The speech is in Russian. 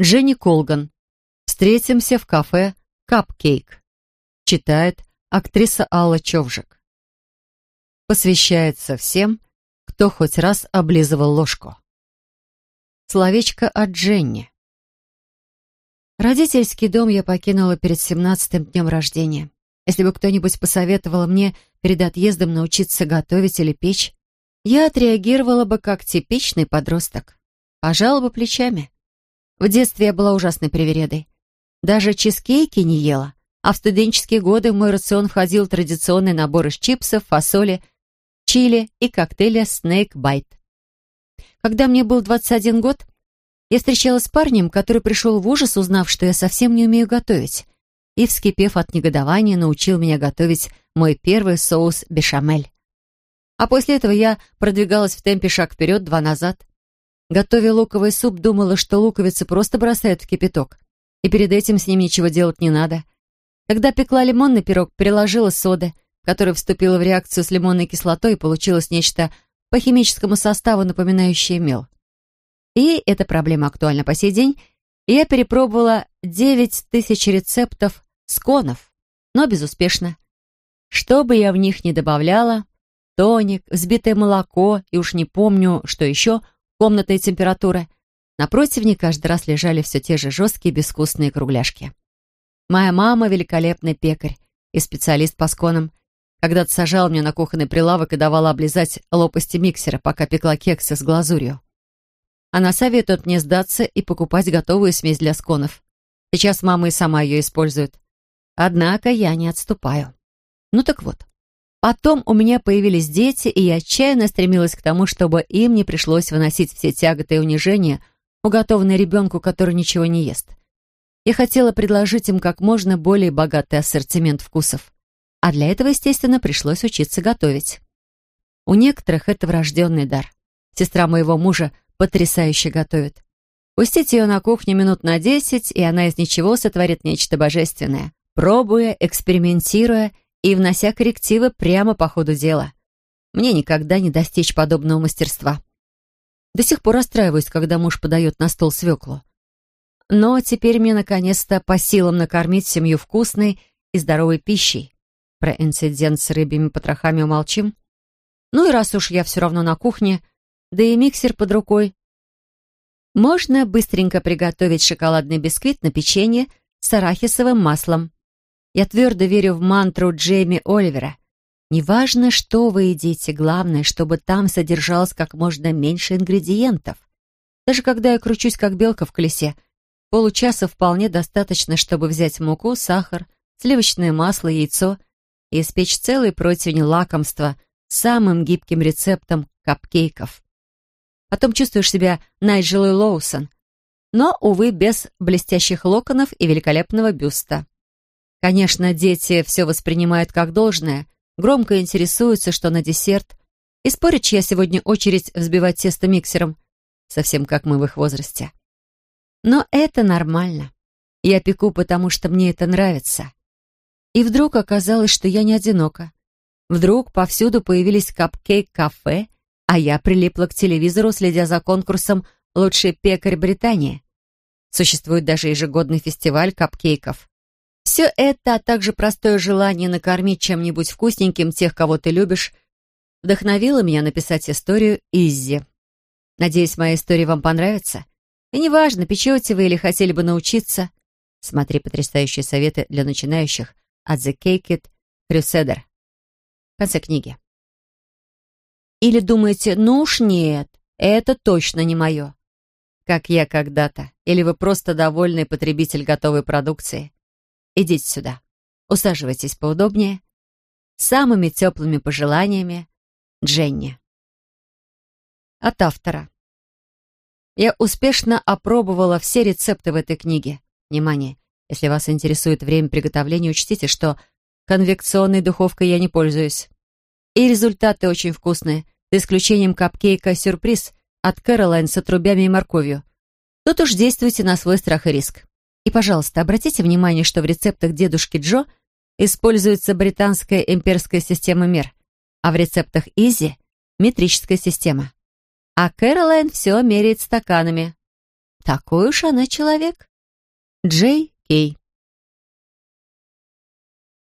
Дженни Колган. Встретимся в кафе «Капкейк». Читает актриса Алла Човжик. Посвящается всем, кто хоть раз облизывал ложку. Словечко от Дженни. Родительский дом я покинула перед семнадцатым днем рождения. Если бы кто-нибудь посоветовал мне перед отъездом научиться готовить или печь, я отреагировала бы как типичный подросток. Пожала бы плечами. В детстве я была ужасной привередой. Даже чизкейки не ела, а в студенческие годы в мой рацион входил традиционный набор из чипсов, фасоли, чили и коктейля Snake Bite. Когда мне был 21 год, я встречалась с парнем, который пришел в ужас, узнав, что я совсем не умею готовить, и, вскипев от негодования, научил меня готовить мой первый соус бешамель. А после этого я продвигалась в темпе шаг вперед, два назад. Готовя луковый суп, думала, что луковицы просто бросают в кипяток, и перед этим с ним ничего делать не надо. Когда пекла лимонный пирог, переложила соды, которая вступила в реакцию с лимонной кислотой, и получилось нечто по химическому составу, напоминающее мел. И эта проблема актуальна по сей день, и я перепробовала 9 тысяч рецептов сконов, но безуспешно. Что бы я в них ни добавляла, тоник, взбитое молоко и уж не помню, что еще, комнатная температура. На противне каждый раз лежали все те же жесткие безвкусные кругляшки. Моя мама — великолепный пекарь и специалист по сконам. Когда-то сажала мне на кухонный прилавок и давала облизать лопасти миксера, пока пекла кексы с глазурью. Она советует мне сдаться и покупать готовую смесь для сконов. Сейчас мама и сама ее использует. Однако я не отступаю. Ну так вот. Потом у меня появились дети, и я отчаянно стремилась к тому, чтобы им не пришлось выносить все тяготы и унижения, уготованные ребенку, который ничего не ест. Я хотела предложить им как можно более богатый ассортимент вкусов. А для этого, естественно, пришлось учиться готовить. У некоторых это врожденный дар. Сестра моего мужа потрясающе готовит. Пустите ее на кухню минут на десять, и она из ничего сотворит нечто божественное, пробуя, экспериментируя и внося коррективы прямо по ходу дела. Мне никогда не достичь подобного мастерства. До сих пор расстраиваюсь, когда муж подает на стол свеклу. Но теперь мне наконец-то по силам накормить семью вкусной и здоровой пищей. Про инцидент с рыбьими потрохами умолчим. Ну и раз уж я все равно на кухне, да и миксер под рукой, можно быстренько приготовить шоколадный бисквит на печенье с арахисовым маслом. Я твердо верю в мантру Джейми Оливера. Неважно, что вы едите, главное, чтобы там содержалось как можно меньше ингредиентов. Даже когда я кручусь как белка в колесе, получаса вполне достаточно, чтобы взять муку, сахар, сливочное масло, яйцо и испечь целый противень лакомства самым гибким рецептом капкейков. Потом чувствуешь себя Найджелой Лоусон, но, увы, без блестящих локонов и великолепного бюста. Конечно, дети все воспринимают как должное, громко интересуются, что на десерт, и спорят, чья сегодня очередь взбивать тесто миксером, совсем как мы в их возрасте. Но это нормально. Я пеку, потому что мне это нравится. И вдруг оказалось, что я не одинока. Вдруг повсюду появились капкейк-кафе, а я прилипла к телевизору, следя за конкурсом «Лучший пекарь Британии». Существует даже ежегодный фестиваль капкейков. Все это, а также простое желание накормить чем-нибудь вкусненьким тех, кого ты любишь, вдохновило меня написать историю Иззи. Надеюсь, моя история вам понравится. И неважно, печете вы или хотели бы научиться. Смотри потрясающие советы для начинающих от The Cake It Crusader. В конце книги. Или думаете, ну уж нет, это точно не мое. Как я когда-то. Или вы просто довольный потребитель готовой продукции. Идите сюда. Усаживайтесь поудобнее. самыми теплыми пожеланиями. Дженни. От автора. Я успешно опробовала все рецепты в этой книге. Внимание! Если вас интересует время приготовления, учтите, что конвекционной духовкой я не пользуюсь. И результаты очень вкусные, за исключением капкейка «Сюрприз» от Кэролайн с отрубями и морковью. Тут уж действуйте на свой страх и риск. И, пожалуйста, обратите внимание, что в рецептах дедушки Джо используется британская имперская система мер, а в рецептах Изи — метрическая система. А Кэролайн все меряет стаканами. Такой уж она человек. Джей Кей.